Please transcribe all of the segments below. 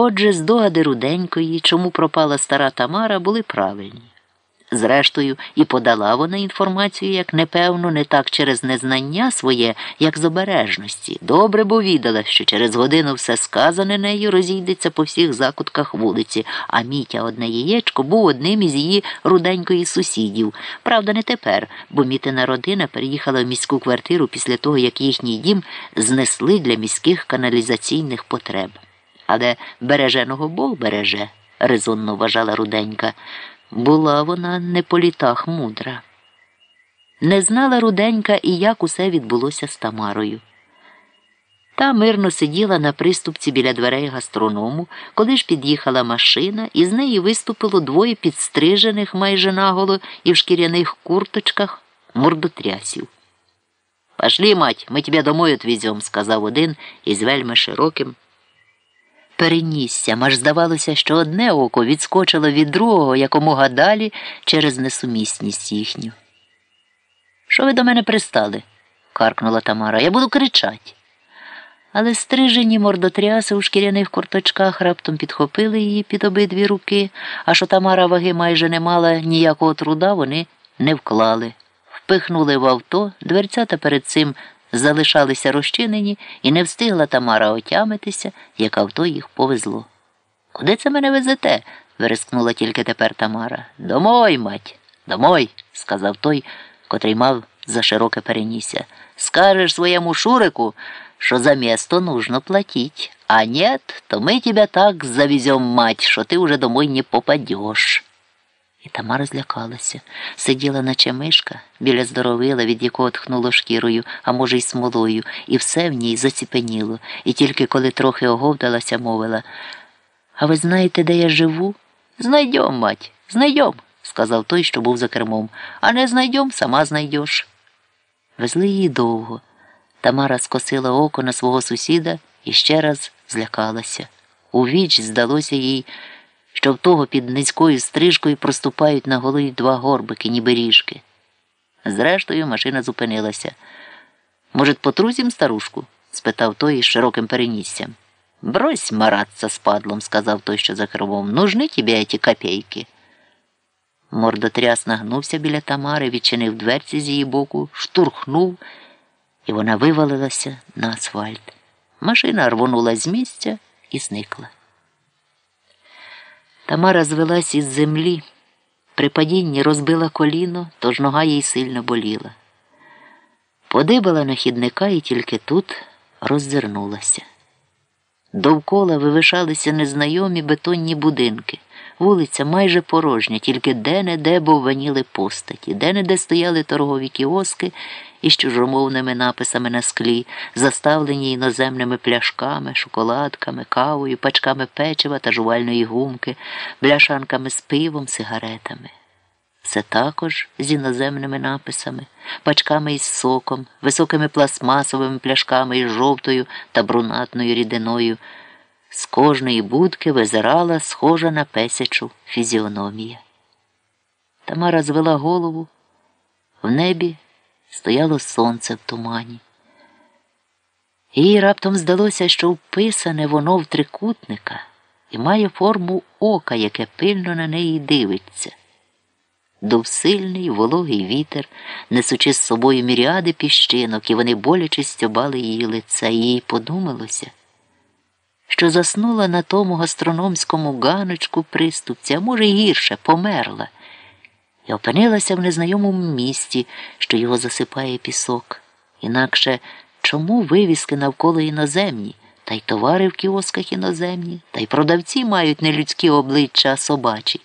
Отже, здогади руденької, чому пропала стара Тамара, були правильні. Зрештою, і подала вона інформацію, як непевно, не так через незнання своє, як з обережності. Добре бо відала, що через годину все сказане нею розійдеться по всіх закутках вулиці, а Мітя одне яєчко був одним із її руденької сусідів. Правда, не тепер, бо мітина родина переїхала в міську квартиру після того, як їхній дім знесли для міських каналізаційних потреб. Але береженого Бог береже, резонно вважала руденька. Була вона не по літах мудра. Не знала руденька і як усе відбулося з Тамарою. Та мирно сиділа на приступці біля дверей гастроному, коли ж під'їхала машина, і з неї виступило двоє підстрижених майже наголо і в шкіряних курточках мордотрясів. Пошли, мать, ми тебе домой отвезем, сказав один із вельми широким переніссям, аж здавалося, що одне око відскочило від другого якомога далі через несумісність їхню. Що ви до мене пристали? каркнула Тамара. Я буду кричать. Але стрижені мордотряси у шкіряних курточках раптом підхопили її під обидві руки, а що Тамара ваги майже не мала ніякого труда, вони не вклали. Впихнули в авто, дверцята перед цим залишалися розчинені, і не встигла Тамара отямитися, як авто їх повезло. Куди це мене везете? вирискнула тільки тепер Тамара. Домой, мать, домой, сказав той, котрий мав за широке перенісся. Скажеш своєму шурику, що за місто нужно платить. А нет, то ми тебе так завезем, мать, що ти уже домой не попадешь. І Тамара злякалася, сиділа, наче мишка, біля здоровила, від якого тхнуло шкірою, а може, й смолою, і все в ній заціпеніло, і тільки коли трохи оговдалася, мовила А ви знаєте, де я живу? Знайдем, мать, знайдем, сказав той, що був за кермом. А не знайдем, сама знайдеш. Везли її довго. Тамара скосила око на свого сусіда і ще раз злякалася. У віч здалося їй що в того під низькою стрижкою проступають на голові два горбики, ніби ріжки. Зрештою, машина зупинилася. Може, потрузім старушку? спитав той із широким переніссям. Брось маратися з падлом, сказав той, що за кермом. Нужны тебе ті копейки. Мордотряс нагнувся біля Тамари, відчинив дверці з її боку, штурхнув, і вона вивалилася на асфальт. Машина рвонула з місця і зникла. Тамара звелась із землі. При падінні розбила коліно, тож нога їй сильно боліла. Подибала на хідника і тільки тут роззирнулася. Довкола вивишалися незнайомі бетонні будинки. Вулиця майже порожня, тільки де-не-де бовваніли постаті, де-не-де стояли торгові кіоски із чужомовними написами на склі, заставлені іноземними пляшками, шоколадками, кавою, пачками печива та жувальної гумки, бляшанками з пивом, сигаретами. Все також з іноземними написами, пачками із соком, високими пластмасовими пляшками із жовтою та брунатною рідиною. З кожної будки визирала схожа на песячу фізіономія. Тамара звела голову. В небі стояло сонце в тумані. Їй раптом здалося, що вписане воно в трикутника і має форму ока, яке пильно на неї дивиться. Дув сильний, вологий вітер, несучи з собою міріади піщинок, і вони боляче стьобали її лице, і їй подумалося що заснула на тому гастрономському ганочку приступці, а може, гірше, померла, і опинилася в незнайомому місті, що його засипає пісок. Інакше чому вивіски навколо іноземні, та й товари в кіосках іноземні, та й продавці мають не людські обличчя, а собачі.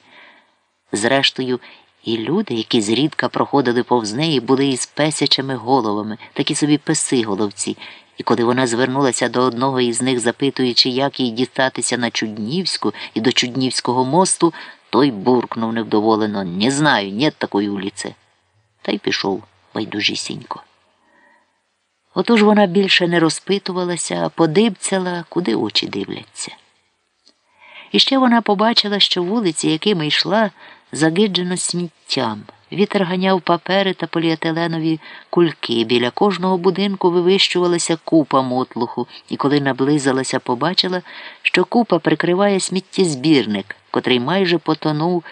Зрештою, і люди, які зрідка проходили повз неї, були із песячими головами, такі собі песи головці. І коли вона звернулася до одного із них, запитуючи, як їй дістатися на Чуднівську і до Чуднівського мосту, той буркнув невдоволено Не знаю, нет такої улиці. Та й пішов байдужісінько. Отож вона більше не розпитувалася, а подибцяла, куди очі дивляться. І ще вона побачила, що вулиці, якими йшла, загиджено сміттям. Вітер ганяв папери та поліетиленові кульки. Біля кожного будинку вивищувалася купа мотлуху, і коли наблизилася, побачила, що купа прикриває сміттєзбірник, котрий майже потонув.